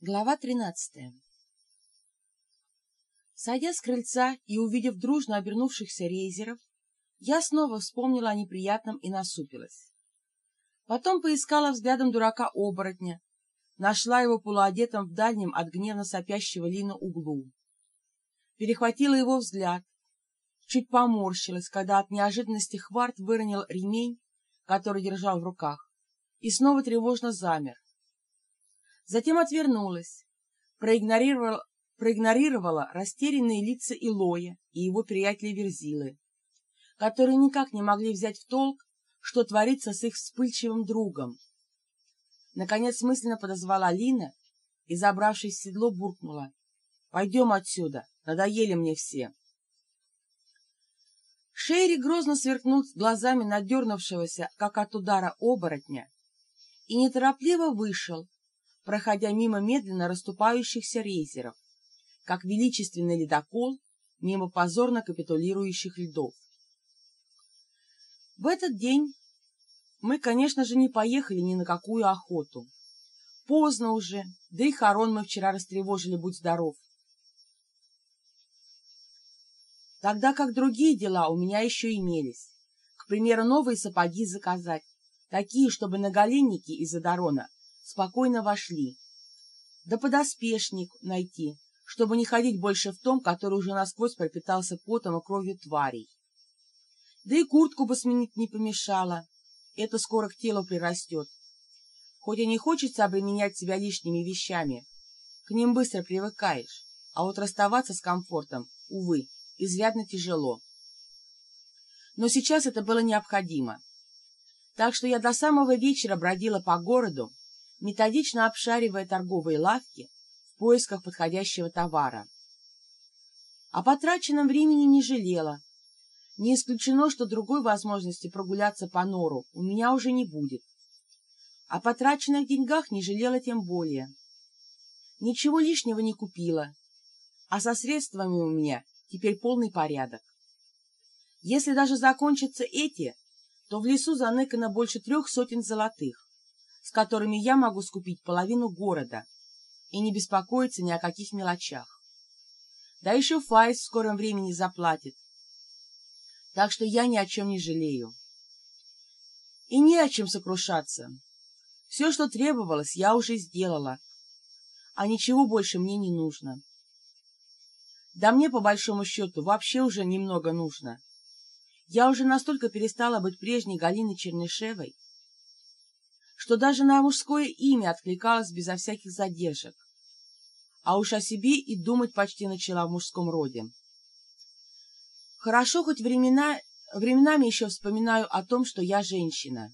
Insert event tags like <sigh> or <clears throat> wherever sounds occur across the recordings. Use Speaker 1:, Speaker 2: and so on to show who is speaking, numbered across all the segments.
Speaker 1: Глава тринадцатая Сойдя с крыльца и увидев дружно обернувшихся рейзеров, я снова вспомнила о неприятном и насупилась. Потом поискала взглядом дурака-оборотня, нашла его полуодетым в дальнем от гневно сопящего Лина углу. Перехватила его взгляд, чуть поморщилась, когда от неожиданности Хварт выронил ремень, который держал в руках, и снова тревожно замер. Затем отвернулась, проигнорировала, проигнорировала растерянные лица Илоя и его приятеля Верзилы, которые никак не могли взять в толк, что творится с их вспыльчивым другом. Наконец мысленно подозвала Лина и, забравшись в седло, буркнула. «Пойдем отсюда, надоели мне все». Шерри грозно сверкнул глазами надернувшегося, как от удара оборотня, и неторопливо вышел, проходя мимо медленно расступающихся рейзеров, как величественный ледокол мимо позорно капитулирующих льдов. В этот день мы, конечно же, не поехали ни на какую охоту. Поздно уже, да и хорон мы вчера растревожили, будь здоров. Тогда как другие дела у меня еще имелись. К примеру, новые сапоги заказать, такие, чтобы наголенники из Адарона спокойно вошли. Да подоспешник найти, чтобы не ходить больше в том, который уже насквозь пропитался потом и кровью тварей. Да и куртку бы сменить не помешало, это скоро к телу прирастет. Хоть и не хочется обременять себя лишними вещами, к ним быстро привыкаешь, а вот расставаться с комфортом, увы, изрядно тяжело. Но сейчас это было необходимо. Так что я до самого вечера бродила по городу, методично обшаривая торговые лавки в поисках подходящего товара. О потраченном времени не жалела. Не исключено, что другой возможности прогуляться по нору у меня уже не будет. О потраченных деньгах не жалела тем более. Ничего лишнего не купила, а со средствами у меня теперь полный порядок. Если даже закончатся эти, то в лесу заныкано больше трех сотен золотых с которыми я могу скупить половину города и не беспокоиться ни о каких мелочах. Да еще Файс в скором времени заплатит. Так что я ни о чем не жалею. И не о чем сокрушаться. Все, что требовалось, я уже сделала, а ничего больше мне не нужно. Да мне, по большому счету, вообще уже немного нужно. Я уже настолько перестала быть прежней Галиной Чернышевой, что даже на мужское имя откликалась безо всяких задержек, а уж о себе и думать почти начала в мужском роде. Хорошо, хоть времена, временами еще вспоминаю о том, что я женщина.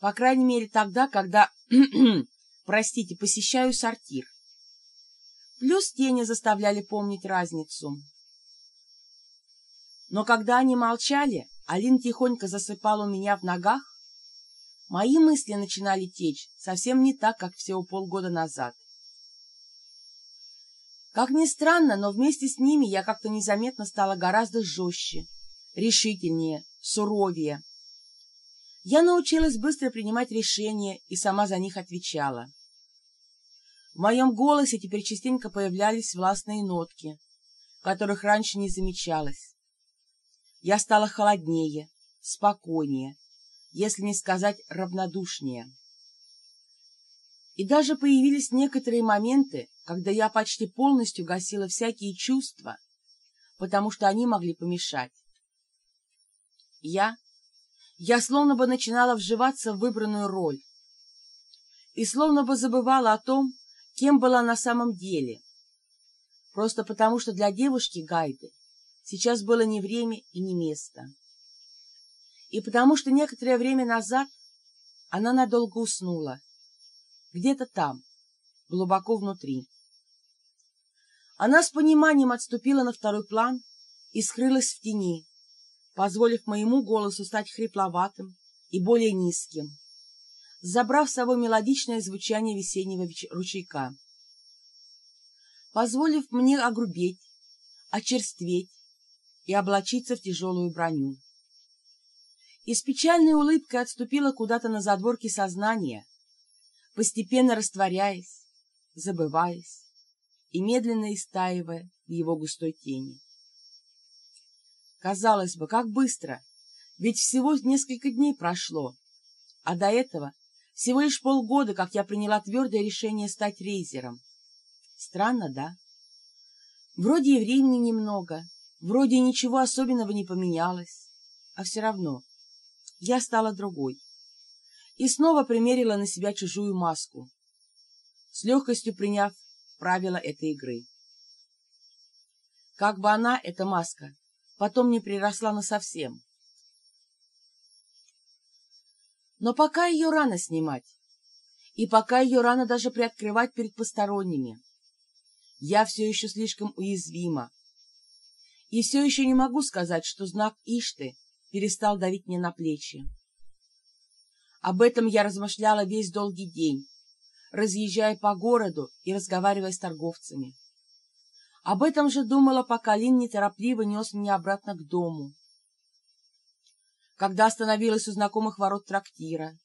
Speaker 1: По крайней мере, тогда, когда, <clears throat> простите, посещаю сортир. Плюс тени заставляли помнить разницу. Но когда они молчали, Алин тихонько засыпал у меня в ногах, Мои мысли начинали течь совсем не так, как всего полгода назад. Как ни странно, но вместе с ними я как-то незаметно стала гораздо жестче, решительнее, суровее. Я научилась быстро принимать решения и сама за них отвечала. В моем голосе теперь частенько появлялись властные нотки, которых раньше не замечалось. Я стала холоднее, спокойнее, если не сказать равнодушнее. И даже появились некоторые моменты, когда я почти полностью гасила всякие чувства, потому что они могли помешать. Я, я словно бы начинала вживаться в выбранную роль и словно бы забывала о том, кем была на самом деле, просто потому что для девушки Гайды сейчас было не время и не место и потому что некоторое время назад она надолго уснула, где-то там, глубоко внутри. Она с пониманием отступила на второй план и скрылась в тени, позволив моему голосу стать хрипловатым и более низким, забрав с собой мелодичное звучание весеннего ручейка, позволив мне огрубеть, очерстветь и облачиться в тяжелую броню и с печальной улыбкой отступила куда-то на задворки сознания, постепенно растворяясь, забываясь и медленно истаивая в его густой тени. Казалось бы, как быстро, ведь всего несколько дней прошло, а до этого всего лишь полгода, как я приняла твердое решение стать рейзером. Странно, да? Вроде и времени немного, вроде ничего особенного не поменялось, а все равно я стала другой и снова примерила на себя чужую маску, с легкостью приняв правила этой игры. Как бы она, эта маска, потом не приросла насовсем. Но пока ее рано снимать, и пока ее рано даже приоткрывать перед посторонними, я все еще слишком уязвима. И все еще не могу сказать, что знак Ишты перестал давить мне на плечи. Об этом я размышляла весь долгий день, разъезжая по городу и разговаривая с торговцами. Об этом же думала, пока Лин неторопливо нес меня обратно к дому. Когда остановилась у знакомых ворот трактира,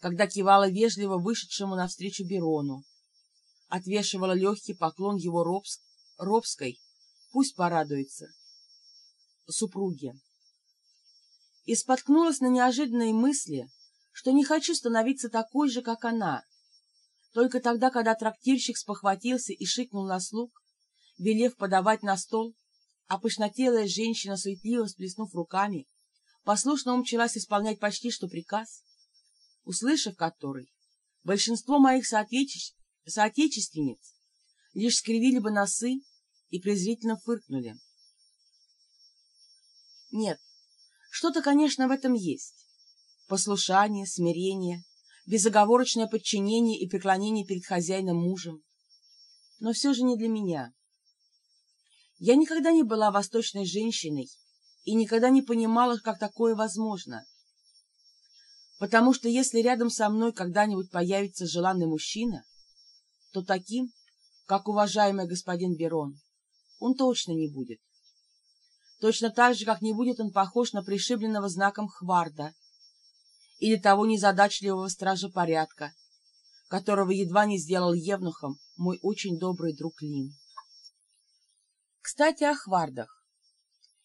Speaker 1: когда кивала вежливо вышедшему навстречу Берону, отвешивала легкий поклон его робск, робской, пусть порадуется, супруге. И споткнулась на неожиданной мысли, что не хочу становиться такой же, как она. Только тогда, когда трактирщик спохватился и шикнул на слуг, велев подавать на стол, а пышнотелая женщина, суетливо всплеснув руками, послушно умчалась исполнять почти что приказ, услышав который, большинство моих соотечеств... соотечественниц лишь скривили бы носы и презрительно фыркнули. Нет, что-то, конечно, в этом есть. Послушание, смирение, безоговорочное подчинение и преклонение перед хозяином мужем. Но все же не для меня. Я никогда не была восточной женщиной и никогда не понимала, как такое возможно. Потому что если рядом со мной когда-нибудь появится желанный мужчина, то таким, как уважаемый господин Берон, он точно не будет. Точно так же, как не будет он похож на пришибленного знаком Хварда, или того незадачливого стража порядка, которого едва не сделал евнухом мой очень добрый друг Лин. Кстати, о хвардах.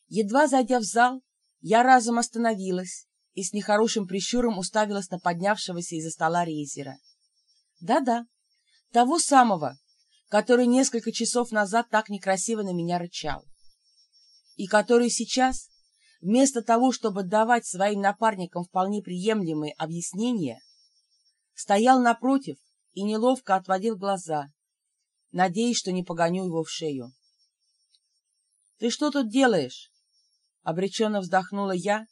Speaker 1: Едва зайдя в зал, я разом остановилась и с нехорошим прищуром уставилась на поднявшегося из-за стола рейзера. Да-да, того самого, который несколько часов назад так некрасиво на меня рычал. И который сейчас вместо того, чтобы давать своим напарникам вполне приемлемые объяснения, стоял напротив и неловко отводил глаза, надеясь, что не погоню его в шею. — Ты что тут делаешь? — обреченно вздохнула я,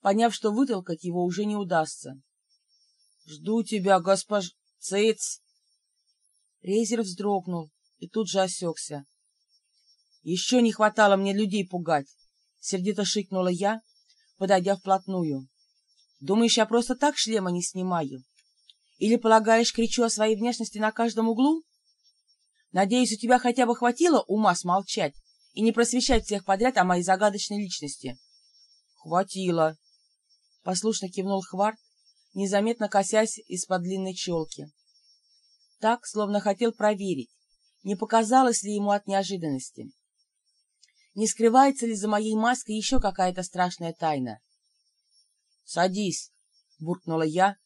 Speaker 1: поняв, что вытолкать его уже не удастся. — Жду тебя, госпож... Цыц! Рейзер вздрогнул и тут же осекся. — Еще не хватало мне людей пугать. Сердито шикнула я, подойдя вплотную. Думаешь, я просто так шлема не снимаю? Или, полагаешь, кричу о своей внешности на каждом углу? Надеюсь, у тебя хотя бы хватило ума смолчать и не просвещать всех подряд о моей загадочной личности? Хватило. Послушно кивнул Хварт, незаметно косясь из-под длинной челки. Так, словно хотел проверить, не показалось ли ему от неожиданности. Не скрывается ли за моей маской еще какая-то страшная тайна? «Садись!» — буркнула я,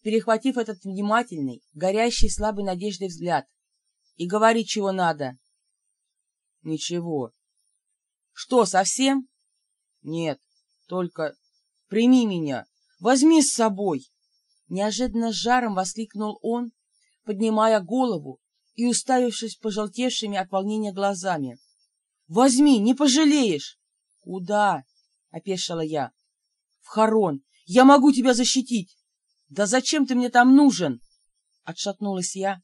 Speaker 1: перехватив этот внимательный, горящий слабой надеждой взгляд. «И говори, чего надо!» «Ничего». «Что, совсем?» «Нет, только прими меня, возьми с собой!» Неожиданно с жаром воскликнул он, поднимая голову и уставившись пожелтевшими от волнения глазами. Возьми, не пожалеешь. Куда? Опешила я. В Харон. Я могу тебя защитить. Да зачем ты мне там нужен? Отшатнулась я.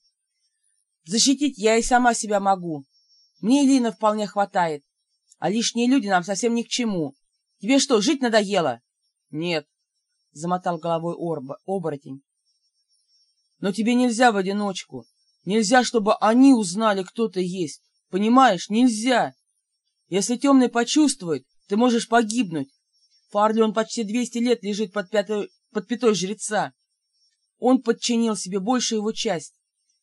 Speaker 1: Защитить я и сама себя могу. Мне Лина вполне хватает. А лишние люди нам совсем ни к чему. Тебе что, жить надоело? Нет, замотал головой орба, оборотень. Но тебе нельзя в одиночку. Нельзя, чтобы они узнали, кто ты есть. Понимаешь, нельзя. Если темный почувствует, ты можешь погибнуть. Фарли он почти двести лет лежит под, пятой, под пятой жреца. Он подчинил себе большую его часть.